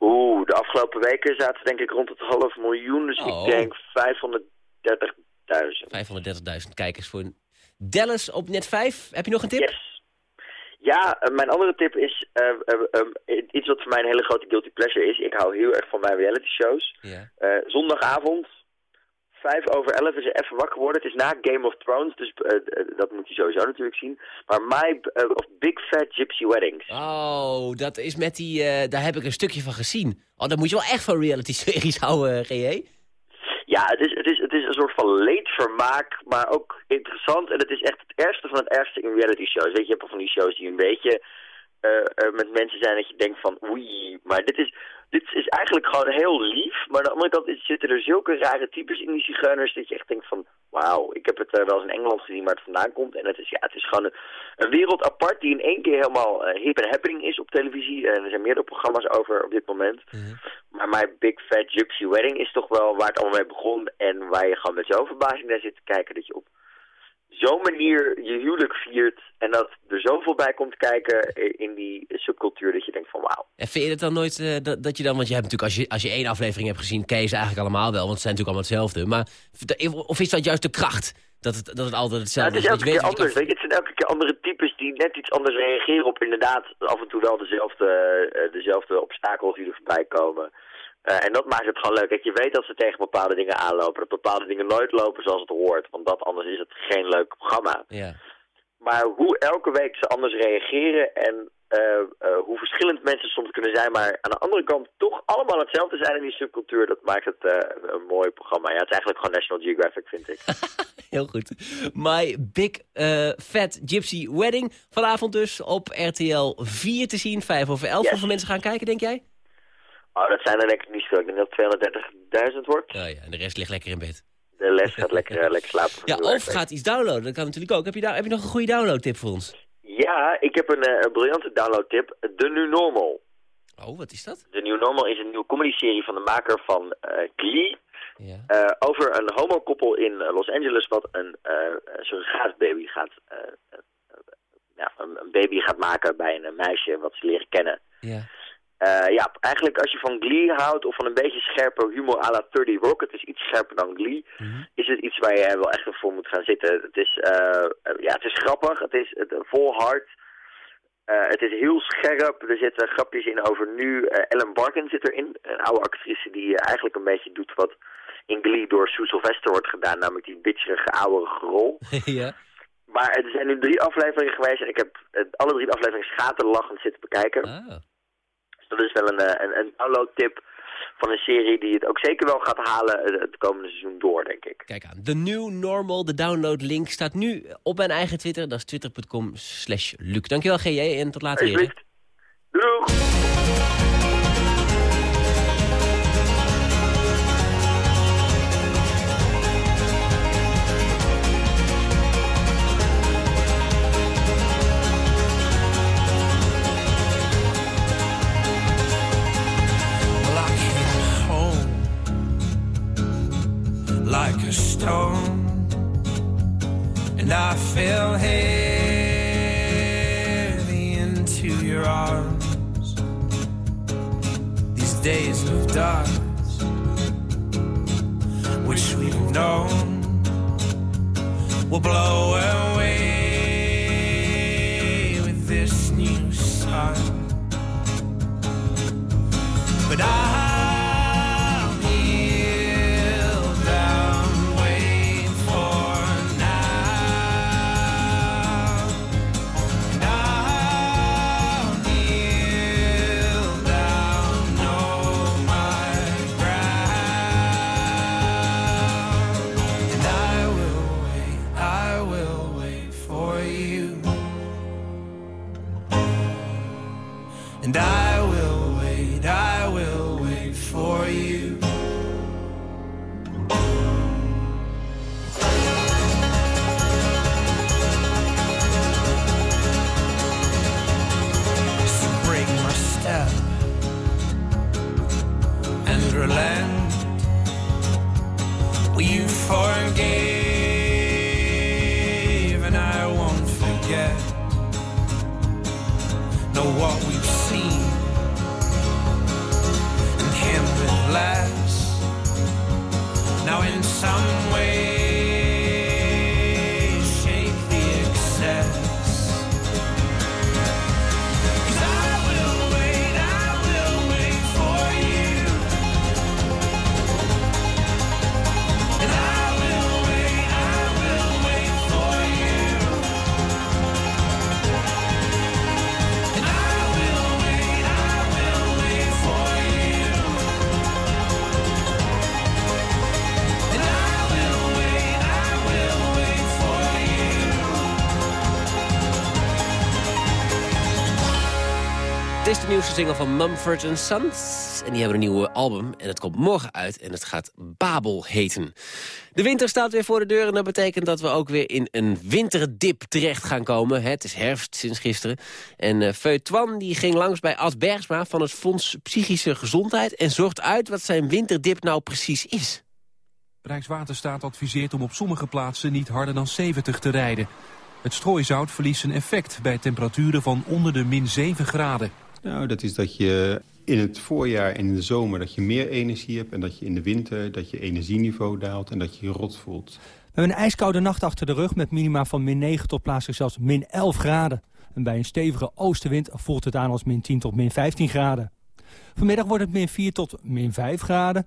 Oeh, de afgelopen weken zaten ze denk ik rond het half miljoen. Dus Oh. ik denk 530.000. 530.000 kijkers voor Dallas op net 5. Heb je nog een tip? Ja, eh, mijn andere tip is eh, eh, iets wat voor mij een hele grote guilty pleasure is. Ik hou heel erg van mijn reality shows. Zondagavond, vijf over elf is er even wakker worden. Het is na Game of Thrones, dus eh, eh, dat moet je sowieso natuurlijk zien. Maar My eh, of Big Fat Gypsy Weddings. Oh, dat is met die... daar heb ik een stukje van gezien. Oh, dan moet je wel echt van reality-series (laughs) houden, GJ. Ja, het is, het, is, het is een soort van leedvermaak, maar ook interessant. En het is echt het ergste van het ergste in reality shows. Weet je, je hebt al van die shows die een beetje met mensen zijn dat je denkt van oei. Maar dit is, dit is eigenlijk gewoon heel lief. Maar aan de andere kant zitten er zulke rare types in die zigeuners dat je echt denkt van wauw. Ik heb het eh, wel eens in Engeland gezien waar het vandaan komt. En het is, ja, het is gewoon een, een wereld apart die in één keer helemaal eh, hip en happening is op televisie. En er zijn meerdere programma's over op dit moment. Maar My Big Fat Gypsy Wedding is toch wel waar het allemaal mee begon. En waar je gewoon met zoveel verbazing naar zit te kijken dat je op zo'n manier je huwelijk viert. En dat er zoveel bij komt kijken in die subcultuur dat je denkt van wauw. En vind je het dan nooit eh, dat, dat je dan... Want je hebt natuurlijk, als je, als je één aflevering hebt gezien... ken je ze eigenlijk allemaal wel, want het zijn natuurlijk allemaal hetzelfde. Maar, of is dat juist de kracht? Dat het, dat het altijd hetzelfde het is elke keer weet anders. Weet je, het zijn elke keer andere types die net iets anders reageren op inderdaad af en toe wel dezelfde, eh, dezelfde obstakels die er voorbij komen. Eh, en dat maakt het gewoon leuk. Dat je weet dat ze tegen bepaalde dingen aanlopen. Dat bepaalde dingen nooit lopen zoals het hoort. Want dat anders is het geen leuk programma. Ja. Maar hoe elke week ze anders reageren en eh, eh, hoe verschillend mensen soms kunnen zijn, maar aan de andere kant toch allemaal hetzelfde zijn in die subcultuur, dat maakt het een mooi programma. Ja, het is eigenlijk gewoon National Geographic, vind ik. (laughs) Heel goed. My Big Fat Gypsy Wedding. Vanavond dus op RTL 4 te zien. 5 over 11. Hoeveel mensen gaan kijken, denk jij? Oh, dat zijn er ik niet veel. Ik denk dat het 230.000 wordt. Oh ja, en de rest ligt lekker in bed. De les gaat lekker, eh, lekker slapen. Ja, of gaat iets downloaden. Dat kan natuurlijk ook. Heb je, daar, heb je nog een goede downloadtip voor ons? Ja, ik heb een, eh, een briljante downloadtip. The New Normal. Oh, wat is dat? The New Normal is een nieuwe comedyserie van de maker van eh, Glee. Eh, over een homokoppel in Los Angeles wat een uh, surrogaatbaby gaat, ja, een baby gaat maken bij een, meisje wat ze leren kennen. Ja. Eh, ja, eigenlijk als je van Glee houdt of van een beetje scherpe humor à la 30 Rock, het is iets scherper dan Glee, is het iets waar je wel echt voor moet gaan zitten. Het is, eh, ja, het is grappig, het is het, vol hard, uh, het is heel scherp, er zitten grapjes in over nu. Ellen Barkin zit erin, een oude actrice die eigenlijk een beetje doet wat in Glee door Sue Sylvester wordt gedaan, namelijk die bitcherige, ouderige rol. (laughs) ja. Maar er zijn nu drie afleveringen geweest en ik heb alle drie afleveringen schaterlachend zitten bekijken. Ah. Dat is wel een, een, een downloadtip van een serie die het ook zeker wel gaat halen het komende seizoen door, denk ik. Kijk aan, de New Normal, de downloadlink staat nu op mijn eigen Twitter. Dat is twitter.com slash Luc. Dankjewel GJ en tot later weer. Doeg! and I fell heavy into your arms. These days of darkness, which we've known, will blow away with this new sun. But I single van Mumford Sons. En die hebben een nieuwe album. En het komt morgen uit. En het gaat Babel heten. De winter staat weer voor de deur. En dat betekent dat we ook weer in een winterdip terecht gaan komen. Het is herfst sinds gisteren. En eh die ging langs bij Ad Bergsma van het Fonds Psychische Gezondheid. En zocht uit wat zijn winterdip nou precies is. Rijkswaterstaat adviseert om op sommige plaatsen niet harder dan 70 te rijden. Het strooizout verliest zijn effect bij temperaturen van onder de min 7 graden. Nou, dat is dat je in het voorjaar en in de zomer dat je meer energie hebt... en dat je in de winter dat je energieniveau daalt en dat je je rot voelt. We hebben een ijskoude nacht achter de rug met minima van min 9 tot plaatselijk zelfs min 11 graden. En bij een stevige oostenwind voelt het aan als min 10 tot min 15 graden. Vanmiddag wordt het min 4 tot min 5 graden.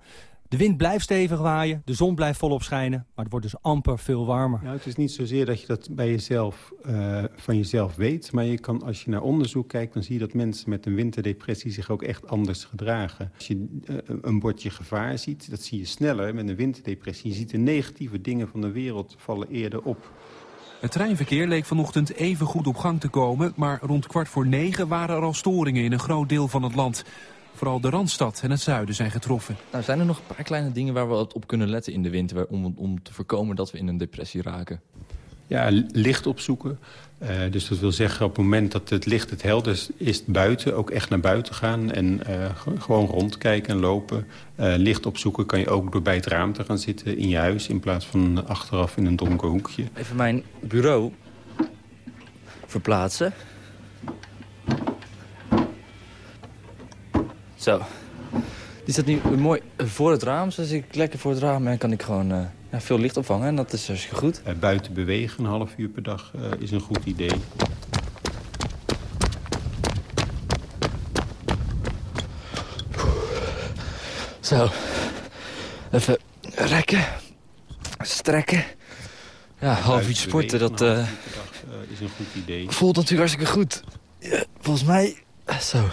De wind blijft stevig waaien, de zon blijft volop schijnen, maar het wordt dus amper veel warmer. Nou, het is niet zozeer dat je dat bij jezelf, eh, van jezelf weet... maar je kan, als je naar onderzoek kijkt, dan zie je dat mensen met een winterdepressie... zich ook echt anders gedragen. Als je eh, een bordje gevaar ziet, dat zie je sneller met een winterdepressie. Je ziet de negatieve dingen van de wereld vallen eerder op. Het treinverkeer leek vanochtend even goed op gang te komen... maar rond kwart voor negen waren er al storingen in een groot deel van het land. Vooral de Randstad en het zuiden zijn getroffen. Nou, zijn er nog een paar kleine dingen waar we op kunnen letten in de winter... om, om te voorkomen dat we in een depressie raken? Ja, licht opzoeken. Eh, dus dat wil zeggen, op het moment dat het licht het helder is, is buiten, ook echt naar buiten gaan en eh, gewoon rondkijken en lopen. Eh, licht opzoeken kan je ook door bij het raam te gaan zitten in je huis, in plaats van achteraf in een donker hoekje. Even mijn bureau verplaatsen. Zo. Die staat nu mooi voor het raam. Dus ik lekker voor het raam en kan ik gewoon eh, ja, veel licht opvangen. En dat is hartstikke goed. Eh, buiten bewegen een half uur per dag eh, is een goed idee. Zo. Even rekken. Strekken. Ja, half uur sporten, dat eh, dag, eh, is een goed idee. voelt natuurlijk hartstikke goed. Ja, volgens mij, zo,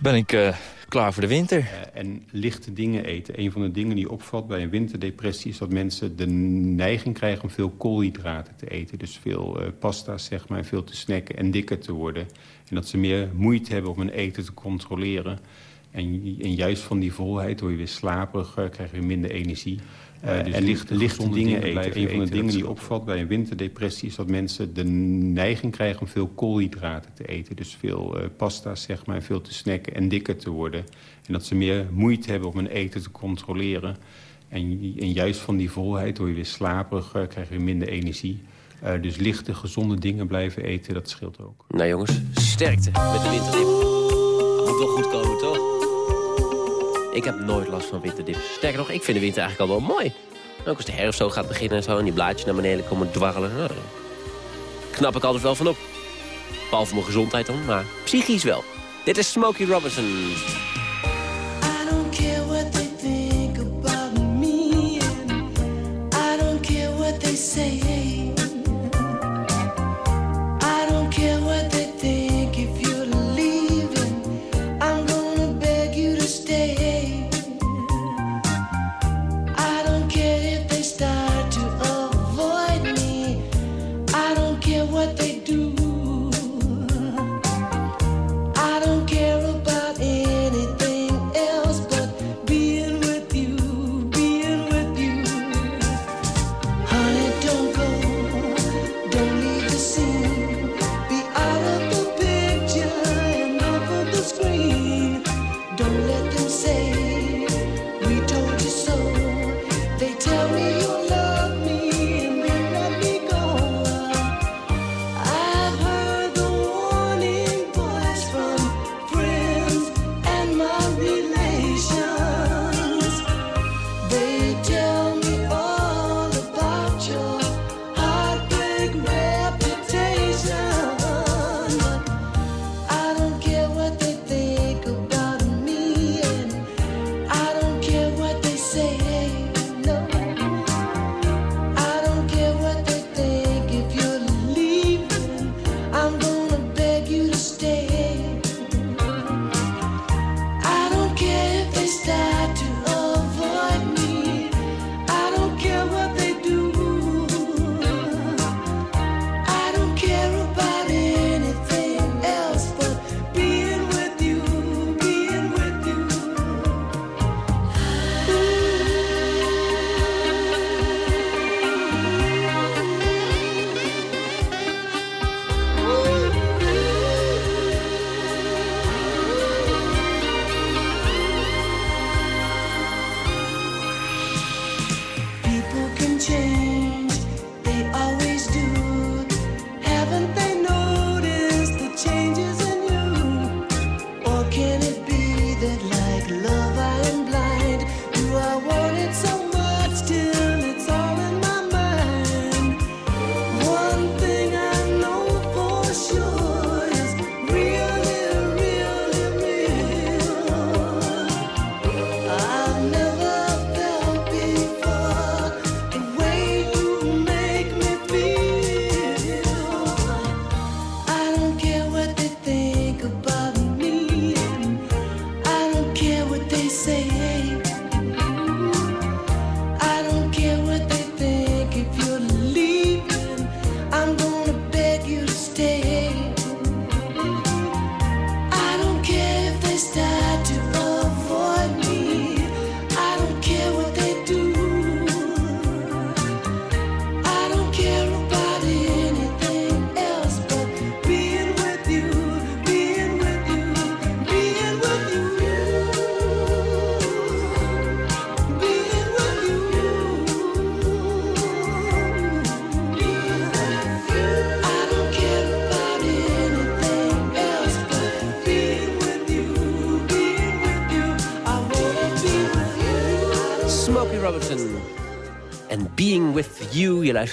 ben ik eh, klaar voor de winter. Eh, en lichte dingen eten. Een van de dingen die opvalt bij een winterdepressie... is dat mensen de neiging krijgen om veel koolhydraten te eten. Dus veel eh pasta's, zeg maar, veel te snacken en dikker te worden. En dat ze meer moeite hebben om hun eten te controleren. En, en juist van die volheid word je weer slaperiger, krijg je weer minder energie. Eh, dus en lichte, lichte gezonde dingen dingen eten. Een van de eten, dingen die opvalt bij een winterdepressie... is dat mensen de neiging krijgen om veel koolhydraten te eten. Dus veel eh, pasta's, zeg maar, veel te snacken en dikker te worden. En dat ze meer moeite hebben om hun eten te controleren. En, en juist van die volheid word je weer slaperiger, krijg je weer minder energie. Eh, dus lichte, gezonde dingen blijven eten, dat scheelt ook. Nou jongens, sterkte met de winterdip. Moet wel goed komen, toch? Ik heb nooit last van winterdips. Sterker nog, ik vind de winter eigenlijk al wel mooi. Ook als de herfst zo gaat beginnen en zo... en die blaadjes naar beneden komen dwarrelen. Nou, knap ik altijd wel van op. Behalve mijn gezondheid dan, maar psychisch wel. Dit is Smokey Robinson.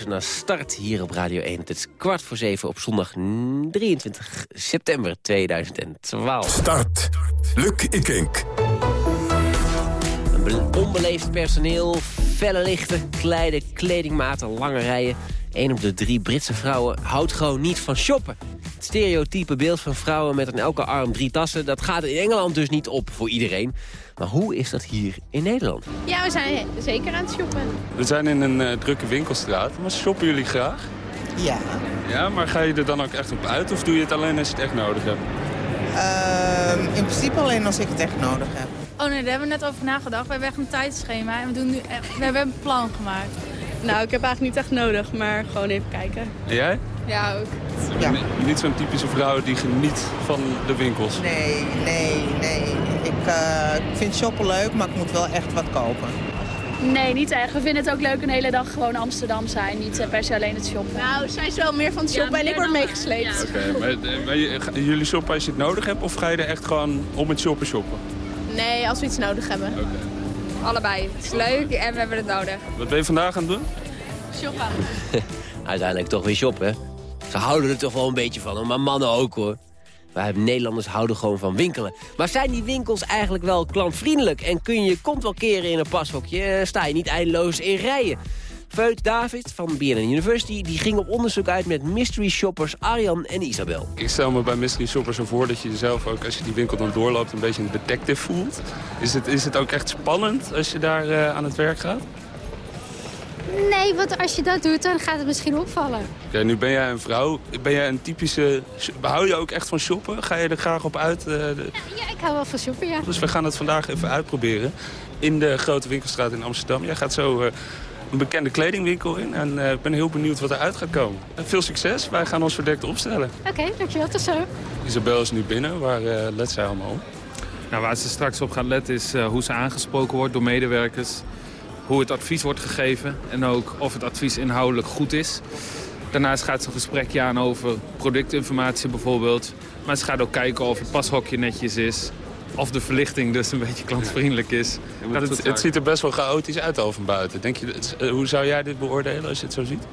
Luistert naar Start hier op Radio 1. Het is kwart voor zeven op zondag 23 september 2012. Start. Luc Ikink. Een be- onbeleefd personeel, felle lichten, kleine kledingmaten, lange rijen. Eén op de drie Britse vrouwen houdt gewoon niet van shoppen. Het stereotype beeld van vrouwen met aan elke arm drie tassen... dat gaat in Engeland dus niet op voor iedereen. Maar hoe is dat hier in Nederland? Ja, we zijn zeker aan het shoppen. We zijn in een eh, drukke winkelstraat. Maar shoppen jullie graag? Ja. Ja, maar ga je er dan ook echt op uit of doe je het alleen als je het echt nodig hebt? Ehm, in principe alleen als ik het echt nodig heb. Oh nee, daar hebben we net over nagedacht. We hebben echt een tijdschema en we, doen nu echt, we hebben een plan gemaakt. Nou, ik heb eigenlijk niet echt nodig, maar gewoon even kijken. En jij? Ja, ook. Ni- Niet zo'n typische vrouw die geniet van de winkels. Nee, nee, nee. Ik, eh, ik vind shoppen leuk, maar ik moet wel echt wat kopen. Nee, niet echt. We vinden het ook leuk een hele dag gewoon Amsterdam zijn. Niet eh, per se alleen het shoppen. Nou, zij is wel meer van het shoppen en ik word meegesleept. Oké, maar, eh, maar je- ga- jullie shoppen als je het nodig hebt of ga je er echt gewoon om het shoppen shoppen? nee, als we iets nodig hebben. Allebei. Het is leuk en we hebben het nodig. Wat ben je vandaag aan het doen? Shoppen. (laughs) Uiteindelijk toch weer shoppen. Ze houden er toch wel een beetje van, maar mannen ook hoor. Wij Nederlanders houden gewoon van winkelen. Maar zijn die winkels eigenlijk wel klantvriendelijk? En kun je kont wel keren in een pashokje? Eh, Sta je niet eindeloos in rijen? Feut David van BNN University die ging op onderzoek uit met mystery shoppers Arjan en Isabel. Ik stel me bij mystery shoppers voor dat je jezelf ook, als je die winkel dan doorloopt, een beetje een detective voelt. Is het, is het ook echt spannend als je daar eh, aan het werk gaat? Nee, want als je dat doet, dan gaat het misschien opvallen. Oké, nu ben jij een vrouw. Ben jij een typische... Hou je ook echt van shoppen? Ga je er graag op uit? eh, de- Ja, ik hou wel van shoppen, ja. Dus we gaan het vandaag even uitproberen. In de grote winkelstraat in Amsterdam. Jij gaat zo eh, een bekende kledingwinkel in. En eh, ik ben heel benieuwd wat eruit gaat komen. En veel succes. Wij gaan ons verdekt opstellen. Oké, dankjewel. Tot zo. Isabel is nu binnen. Waar eh, let zij allemaal op? Nou, waar ze straks op gaat letten is eh, hoe ze aangesproken wordt door medewerkers. Hoe het advies wordt gegeven en ook of het advies inhoudelijk goed is. Daarnaast gaat ze een gesprekje aan over productinformatie bijvoorbeeld. Maar ze gaat ook kijken of het pashokje netjes is. Of de verlichting dus een beetje klantvriendelijk is. Het, het ziet er best wel chaotisch uit al van buiten. Denk je, het- eh, hoe zou jij dit beoordelen als je het zo ziet?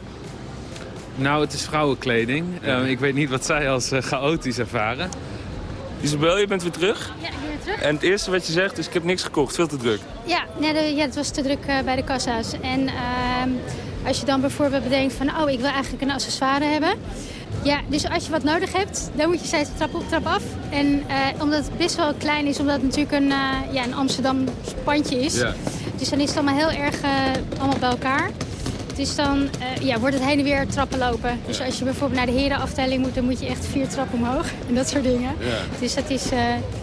Nou, het is vrouwenkleding. Eh, ik weet niet wat zij als eh, chaotisch ervaren. Isabel, je bent weer terug. Ja, ik ben weer terug. En het eerste wat je zegt is, ik heb niks gekocht. Veel te druk. Ja, nee, de- ja het was te druk eh, bij de kassa's. En ehm, als je dan bijvoorbeeld bedenkt van... oh, ik wil eigenlijk een accessoire hebben. Ja, dus als je wat nodig hebt, dan moet je steeds trap op, trap af. En eh, omdat het best wel klein is, omdat het natuurlijk een, eh, ja, een Amsterdam pandje is. Ja. Dus dan is het allemaal heel erg allemaal bij elkaar. Dus dan eh, ja, wordt het heen en weer trappen lopen. Dus als je bijvoorbeeld naar de herenafdeling moet, dan moet je echt vier trappen omhoog. (laughs) En dat soort dingen. Ja. Dus dat is, eh,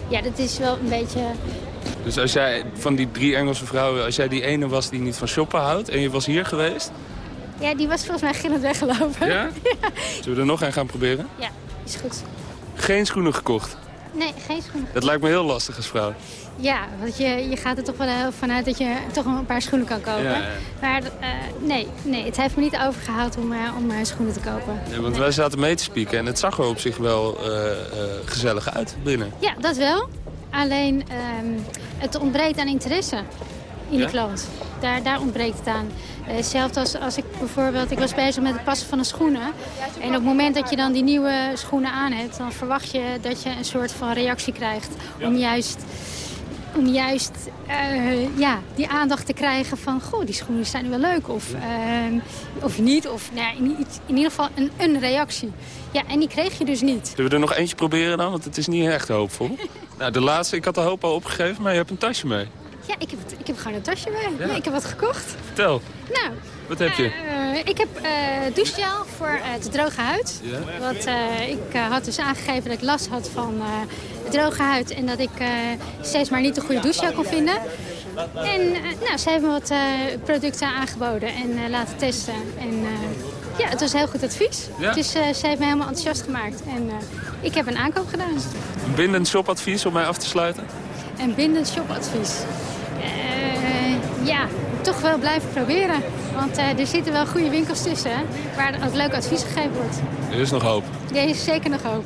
ja, dat is wel een beetje... Dus als jij van die drie Engelse vrouwen, als jij die ene was die niet van shoppen houdt en je was hier geweest, Ja, die was volgens mij gillend weggelopen. Ja? (laughs) zullen we er nog een gaan proberen? Ja, is goed. Geen schoenen gekocht. Nee, geen schoenen. Dat lijkt me heel lastig als vrouw. Ja, want je, je gaat er toch wel heel vanuit dat je toch een paar schoenen kan kopen. Ja, ja. Maar eh, nee, nee, het heeft me niet overgehaald om, eh, om eh, schoenen te kopen. Ja, want wij zaten mee te spieken en het zag er op zich wel eh, eh, gezellig uit binnen. Ja, dat wel. Alleen ehm, het ontbreekt aan interesse in de klant. Daar, daar ontbreekt het aan. Eh, Hetzelfde als, als ik bijvoorbeeld, ik was bezig met het passen van de schoenen. En op het moment dat je dan die nieuwe schoenen aan hebt, dan verwacht je dat je een soort van reactie krijgt. Om juist, om juist eh, ja, die aandacht te krijgen van, goh, die schoenen zijn wel leuk. Of, ehm, of niet, of nou ja, in, ieder geval een, een reactie. Ja, en die kreeg je dus niet. Zullen we er nog eentje proberen dan? Want het is niet echt hoopvol. (laughs) nou, de laatste, ik had de hoop al opgegeven, maar je hebt een tasje mee. Ja, ik heb, ik heb gewoon een tasje mee. Ja. Ja, ik heb wat gekocht. Vertel, Nou, wat heb je? eh, ik heb eh douchegel voor eh, de droge huid. Ja. Want ik had dus aangegeven dat ik last had van droge huid... en dat ik steeds maar niet de goede douchegel kon vinden. En nou, ze hebben me wat producten aangeboden en laten testen. En ja, het was heel goed advies. Dus ze heeft me helemaal enthousiast gemaakt. En ik heb een aankoop gedaan. Een bindend shopadvies om mij af te sluiten? Een bindend shopadvies. Ja, toch wel blijven proberen. Want eh, er zitten wel goede winkels tussen hè, waar ook leuk advies gegeven wordt. Er is nog hoop. Er is zeker nog hoop.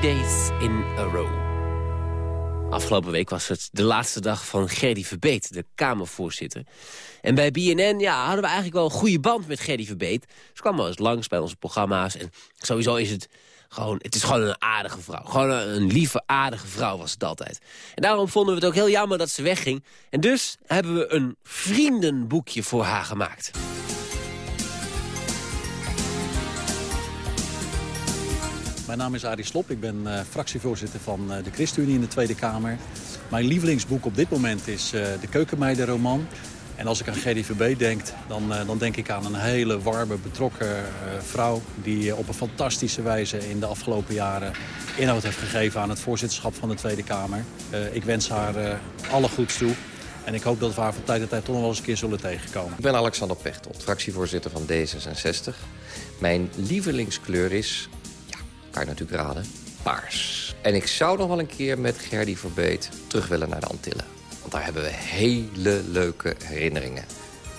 Days in a Row. Afgelopen week was het de laatste dag van Gerdy Verbeet, de Kamervoorzitter. En bij BNN ja, hadden we eigenlijk wel een goede band met Gerdy Verbeet. Ze kwam wel eens langs bij onze programma's. En sowieso is het gewoon, het is gewoon een aardige vrouw. Gewoon een, een lieve, aardige vrouw was het altijd. En daarom vonden we het ook heel jammer dat ze wegging. En dus hebben we een vriendenboekje voor haar gemaakt. Mijn naam is Arie Slop. Ik ben eh, fractievoorzitter van eh, de ChristenUnie in de Tweede Kamer. Mijn lievelingsboek op dit moment is eh, de Keukenmeidenroman. En als ik aan Verbeet denk, dan, dan denk ik aan een hele warme, betrokken vrouw... die op een fantastische wijze in de afgelopen jaren inhoud heeft gegeven... aan het voorzitterschap van de Tweede Kamer. Ik wens haar alle goeds toe. En ik hoop dat we haar van tijd tot tijd toch nog wel eens een keer zullen tegenkomen. Ik ben Alexander Pechtold, fractievoorzitter van D66. Mijn lievelingskleur is, kan je natuurlijk raden, paars. En ik zou nog wel een keer met Gerdy Verbeet terug willen naar de Antillen. Want daar hebben we hele leuke herinneringen.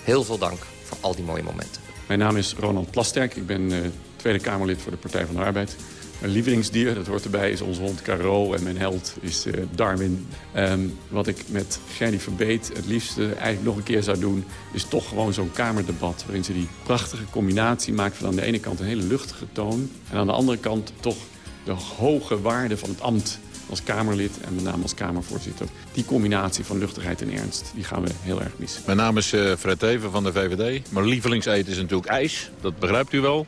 Heel veel dank voor al die mooie momenten. Mijn naam is Ronald Plasterk. Ik ben eh, Tweede Kamerlid voor de Partij van de Arbeid. Mijn lievelingsdier, dat hoort erbij, is onze hond Caro. En mijn held is eh, Darwin. Ehm, wat ik met Gerdy Verbeet het liefste eigenlijk nog een keer zou doen... is toch gewoon zo'n kamerdebat... waarin ze die prachtige combinatie maakt van aan de ene kant een hele luchtige toon... en aan de andere kant toch de hoge waarde van het ambt als Kamerlid en met name als Kamervoorzitter. Die combinatie van luchtigheid en ernst, die gaan we heel erg missen. Mijn naam is eh, Fred Teven van de VVD. Mijn lievelingseten is natuurlijk ijs. Dat begrijpt u wel.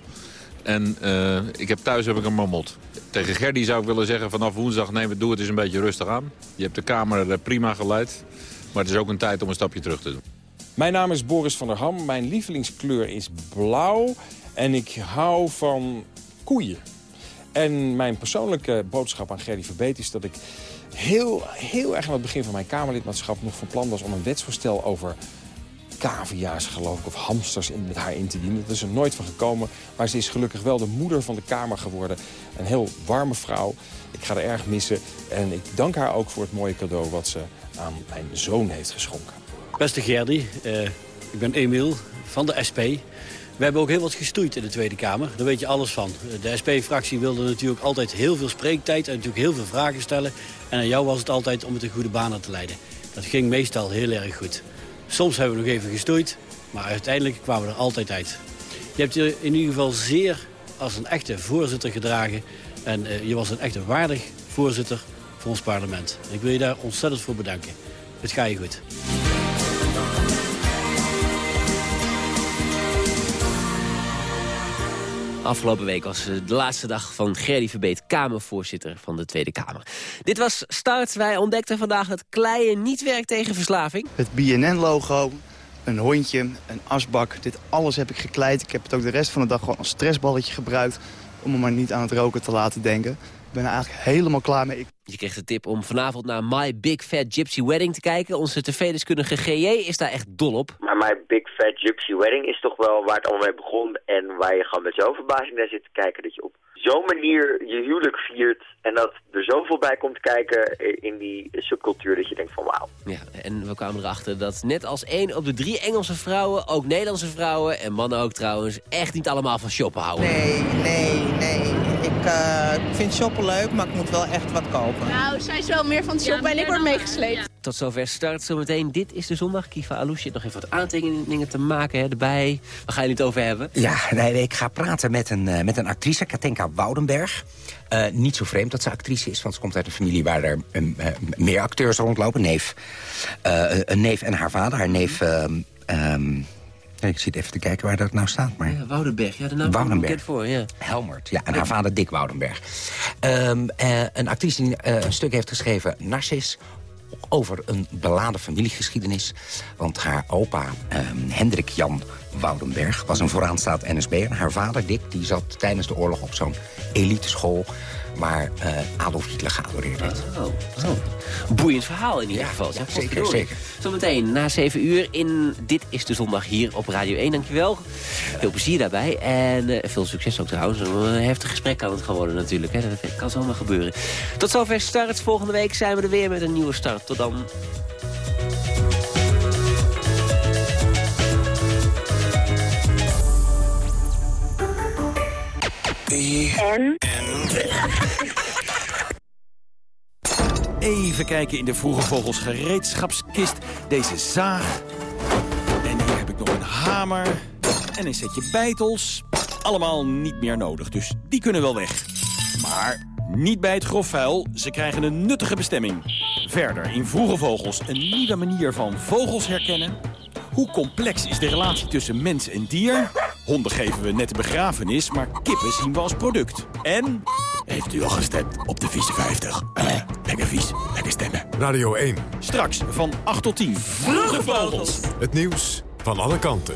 En eh, ik heb thuis heb ik een mammot. Tegen Gerdy zou ik willen zeggen vanaf woensdag... neem het, doe het eens een beetje rustig aan. Je hebt de Kamer prima geleid. Maar het is ook een tijd om een stapje terug te doen. Mijn naam is Boris van der Ham. Mijn lievelingskleur is blauw. En ik hou van koeien. En mijn persoonlijke boodschap aan Gerdy Verbeet is dat ik heel, heel erg aan het begin van mijn Kamerlidmaatschap nog van plan was om een wetsvoorstel over cavia's, geloof ik, of hamsters in, met haar in te dienen. Dat is er nooit van gekomen, maar ze is gelukkig wel de moeder van de Kamer geworden. Een heel warme vrouw. Ik ga haar erg missen en ik dank haar ook voor het mooie cadeau wat ze aan mijn zoon heeft geschonken. Beste Gerdy, eh, ik ben Emiel van de SP. We hebben ook heel wat gestoeid in de Tweede Kamer. Daar weet je alles van. De SP-fractie wilde natuurlijk altijd heel veel spreektijd... en natuurlijk heel veel vragen stellen. En aan jou was het altijd om het in goede banen te leiden. Dat ging meestal heel erg goed. Soms hebben we nog even gestoeid, maar uiteindelijk kwamen we er altijd uit. Je hebt je in ieder geval zeer als een echte voorzitter gedragen. En eh, je was een echte waardig voorzitter voor ons parlement. En ik wil je daar ontzettend voor bedanken. Het gaat je goed. Afgelopen week was eh, de laatste dag van Gerdy Verbeet, Kamervoorzitter van de Tweede Kamer. Dit was Start. Wij ontdekten vandaag dat kleien niet werkt tegen verslaving. Het BNN-logo, een hondje, een asbak, dit alles heb ik gekleid. Ik heb het ook de rest van de dag gewoon als stressballetje gebruikt... om me maar niet aan het roken te laten denken. Ik ben er eigenlijk helemaal klaar mee. Ik- Je kreeg de tip om vanavond naar My Big Fat Gypsy Wedding te kijken. Onze tv-deskundige GJ is daar echt dol op. Maar mijn Big Fat Gypsy Wedding is toch wel waar het allemaal mee begon. En waar je gewoon met zo'n verbazing naar zit te kijken. Dat je op zo'n manier je huwelijk viert. En dat er zoveel bij komt kijken in die subcultuur dat je denkt van wauw. Ja, en we kwamen erachter dat net als één op de drie Engelse vrouwen... ook Nederlandse vrouwen, en mannen ook trouwens... echt niet allemaal van shoppen houden. Nee, nee, nee. Ik, eh, ik vind shoppen leuk, maar ik moet wel echt wat kopen. Nou, zij is wel meer van het shoppen en ik word meegesleept. Tot zover start zometeen. Dit is de zondag. Kiva Alouche nog even wat aantekeningen te maken hè, erbij. Waar ga je het over hebben? Ja, nee, ik ga praten met een, eh, met een actrice, Katinka Woudenberg. Eh, niet zo vreemd dat ze actrice is, want ze komt uit een familie waar er eh, eh, meer acteurs rondlopen. Neef, eh, een neef en haar vader. Haar neef... ehm, ik zit even te kijken waar dat nou staat. Maar... Ja, Woudenberg, ja, de naam Woudenberg. bekend voor, ja. Helmert, ja. En haar vader Dick Woudenberg. Ehm, eh, een actrice die eh, een stuk heeft geschreven, Narcis over een beladen familiegeschiedenis. Want haar opa, ehm, Hendrik Jan Woudenberg, was een vooraanstaand NSB'er. Haar vader, Dick, die zat tijdens de oorlog op zo'n eliteschool... waar eh, Adolf Hitler geadoreerd werd. Oh, oh. Boeiend verhaal in ieder geval. zeg. zeker, zeker. Zometeen na 7 uur in Dit is de Zondag hier op Radio 1. Dankjewel. Veel plezier daarbij. En eh, veel succes ook trouwens. Een heftig gesprek kan het geworden natuurlijk. Hè. Dat kan zomaar gebeuren. Tot zover start. Volgende week zijn we er weer met een nieuwe start. Tot dan. Even kijken in de Vroege Vogels gereedschapskist. Deze zaag. En hier heb ik nog een hamer. En een setje beitels. Allemaal niet meer nodig, dus die kunnen wel weg. Maar niet bij het grof vuil. Ze krijgen een nuttige bestemming. Verder in Vroege Vogels een nieuwe manier van vogels herkennen. Hoe complex is de relatie tussen mens en dier? Honden geven we net de begrafenis, maar kippen zien we als product. En... Heeft u al gestemd op de vieze 50? Eh, lekker vies, lekker stemmen. Radio 1. Straks van 8 tot 10. Vroege Vogels. Het nieuws van alle kanten.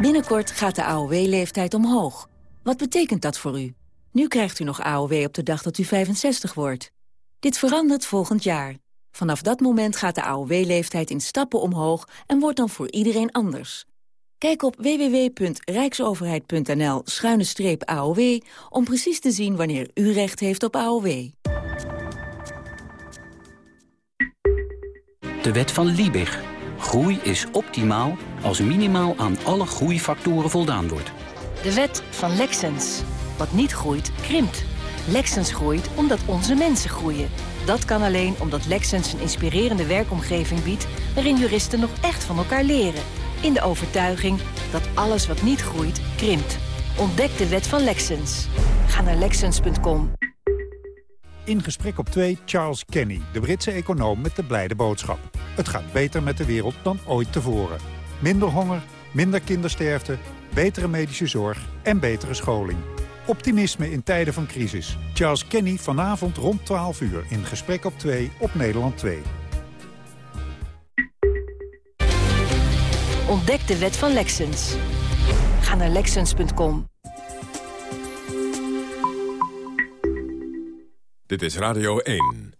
Binnenkort gaat de AOW-leeftijd omhoog. Wat betekent dat voor u? Nu krijgt u nog AOW op de dag dat u 65 wordt. Dit verandert volgend jaar. Vanaf dat moment gaat de AOW-leeftijd in stappen omhoog... en wordt dan voor iedereen anders. Kijk op www.rijksoverheid.nl-aow... om precies te zien wanneer u recht heeft op AOW. De wet van Liebig. Groei is optimaal als minimaal aan alle groeifactoren voldaan wordt. De wet van Lexens. Wat niet groeit, krimpt. Lexens groeit omdat onze mensen groeien. Dat kan alleen omdat Lexens een inspirerende werkomgeving biedt... waarin juristen nog echt van elkaar leren. In de overtuiging dat alles wat niet groeit, krimpt. Ontdek de wet van Lexens. Ga naar Lexens.com. In gesprek op 2 Charles Kenny, de Britse econoom met de blijde boodschap. Het gaat beter met de wereld dan ooit tevoren. Minder honger, minder kindersterfte, betere medische zorg en betere scholing. Optimisme in tijden van crisis. Charles Kenny vanavond rond 12 uur in Gesprek op 2 op Nederland 2. Ontdek de wet van Lexens. Ga naar Lexens.com. Dit is Radio 1.